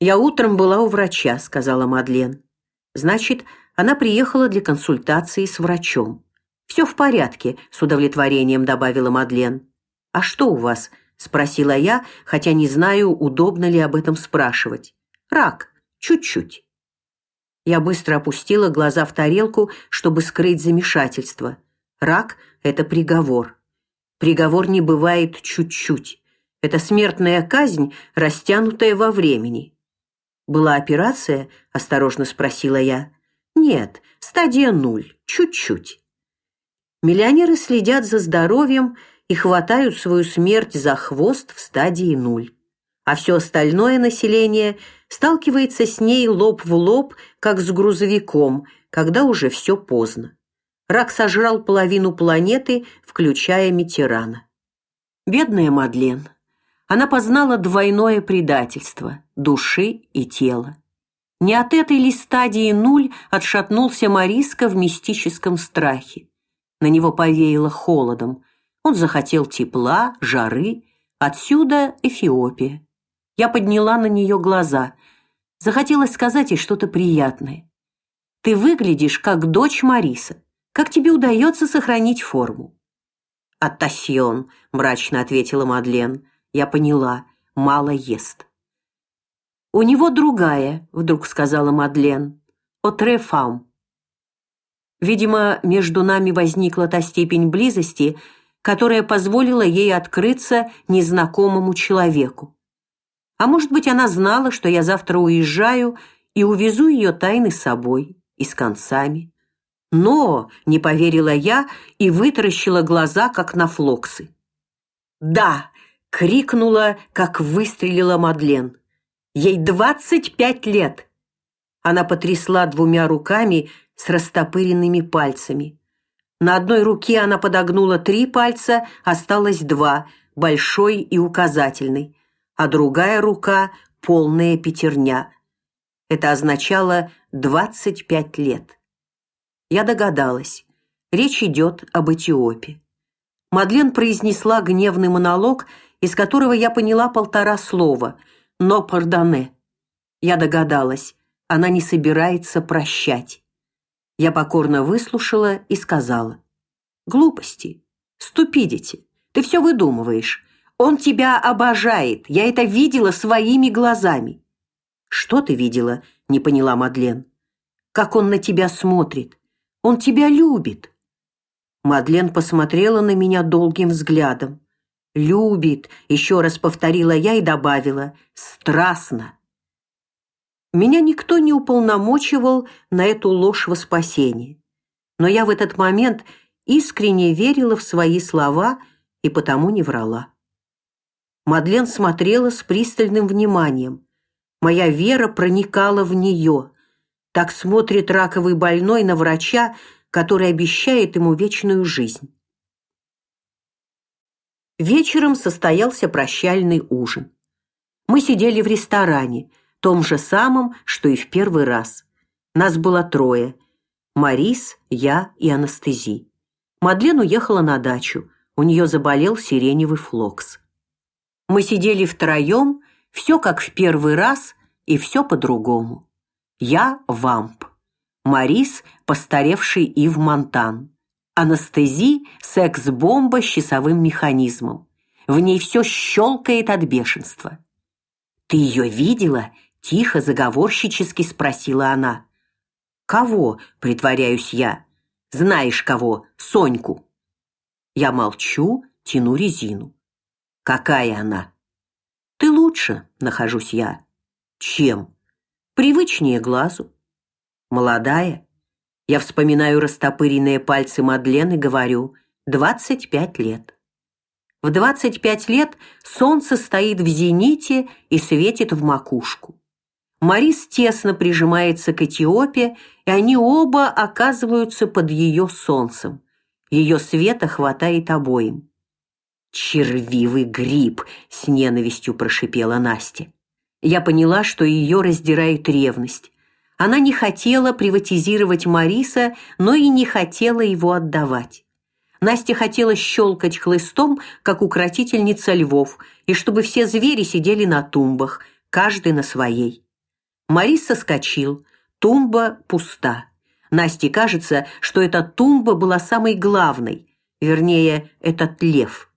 Я утром была у врача, сказала Мадлен. Значит, она приехала для консультации с врачом. «Все в порядке, с удовлетворением добавила Мадлен. А что у вас? спросила я, хотя не знаю, удобно ли об этом спрашивать. Рак, чуть-чуть. Я быстро опустила глаза в тарелку, чтобы скрыть замешательство. Рак это приговор. Приговор не бывает чуть-чуть. Это смертная казнь, растянутая во времени. Была операция? осторожно спросила я. Нет, стадия нуль, чуть-чуть. Миллионеры следят за здоровьем и хватают свою смерть за хвост в стадии нуль. А все остальное население сталкивается с ней лоб в лоб, как с грузовиком, когда уже все поздно. Рак сожрал половину планеты, включая Митерана. Бедная Мадлен. Она познала двойное предательство души и тела. Не от этой ли стадии нуль отшатнулся Мариска в мистическом страхе. На него повеяло холодом. Он захотел тепла, жары, отсюда Эфиопия. Я подняла на нее глаза. Захотелось сказать ей что-то приятное. Ты выглядишь как дочь Мариса. Как тебе удается сохранить форму? Атасьон, мрачно ответила Мадлен. Я поняла, мало ест. У него другая, вдруг сказала Мадлен. Отре фам. Видимо, между нами возникла та степень близости, которая позволила ей открыться незнакомому человеку. А может быть, она знала, что я завтра уезжаю и увезу ее тайны с собой и с концами. Но, не поверила я и вытаращила глаза, как на флоксы. Да, крикнула, как выстрелила Мадлен. Ей двадцать пять лет. Она потрясла двумя руками с растопыренными пальцами. На одной руке она подогнула три пальца, осталось два, большой и указательный, а другая рука полная пятерня. Это означало двадцать пять лет. Я догадалась. Речь идет об Этиопии. Мадлен произнесла гневный монолог из которого я поняла полтора слова, но пардоне. Я догадалась, она не собирается прощать. Я покорно выслушала и сказала: "Глупости, ступидите. Ты все выдумываешь. Он тебя обожает. Я это видела своими глазами". "Что ты видела?" не поняла Мадлен. "Как он на тебя смотрит. Он тебя любит". Мадлен посмотрела на меня долгим взглядом. Любит, еще раз повторила я и добавила: страстно. Меня никто не уполномочивал на эту ложь во спасение. Но я в этот момент искренне верила в свои слова и потому не врала. Мадлен смотрела с пристальным вниманием. Моя вера проникала в нее. Так смотрит раковый больной на врача, который обещает ему вечную жизнь. Вечером состоялся прощальный ужин. Мы сидели в ресторане, том же самом, что и в первый раз. Нас было трое: Марис, я и Анастези. Мадлен уехала на дачу. У нее заболел сиреневый флокс. Мы сидели втроем, все как в первый раз и все по-другому. Я вамп. Марис постаревший Ив Монтан. Анестези секс-бомба с часовым механизмом. В ней все щелкает от бешенства. Ты ее видела? тихо заговорщически спросила она. Кого? притворяюсь я. Знаешь кого? Соньку. Я молчу, тяну резину. Какая она? Ты лучше, нахожусь я. Чем? Привычнее глазу. Молодая, я вспоминаю растопыренные пальцы Мадлен и говорю: «двадцать пять лет». В двадцать пять лет солнце стоит в зените и светит в макушку. Марис тесно прижимается к Этиопии, и они оба оказываются под ее солнцем. Ее света хватает обоим. Червивый гриб, с ненавистью прошипела Настя. Я поняла, что ее раздирает ревность. Она не хотела приватизировать Мариса, но и не хотела его отдавать. Настя хотела щелкать хлыстом, как укротительница львов, и чтобы все звери сидели на тумбах, каждый на своей. Марис соскочил. Тумба пуста. Насте кажется, что эта тумба была самой главной, вернее, этот лев.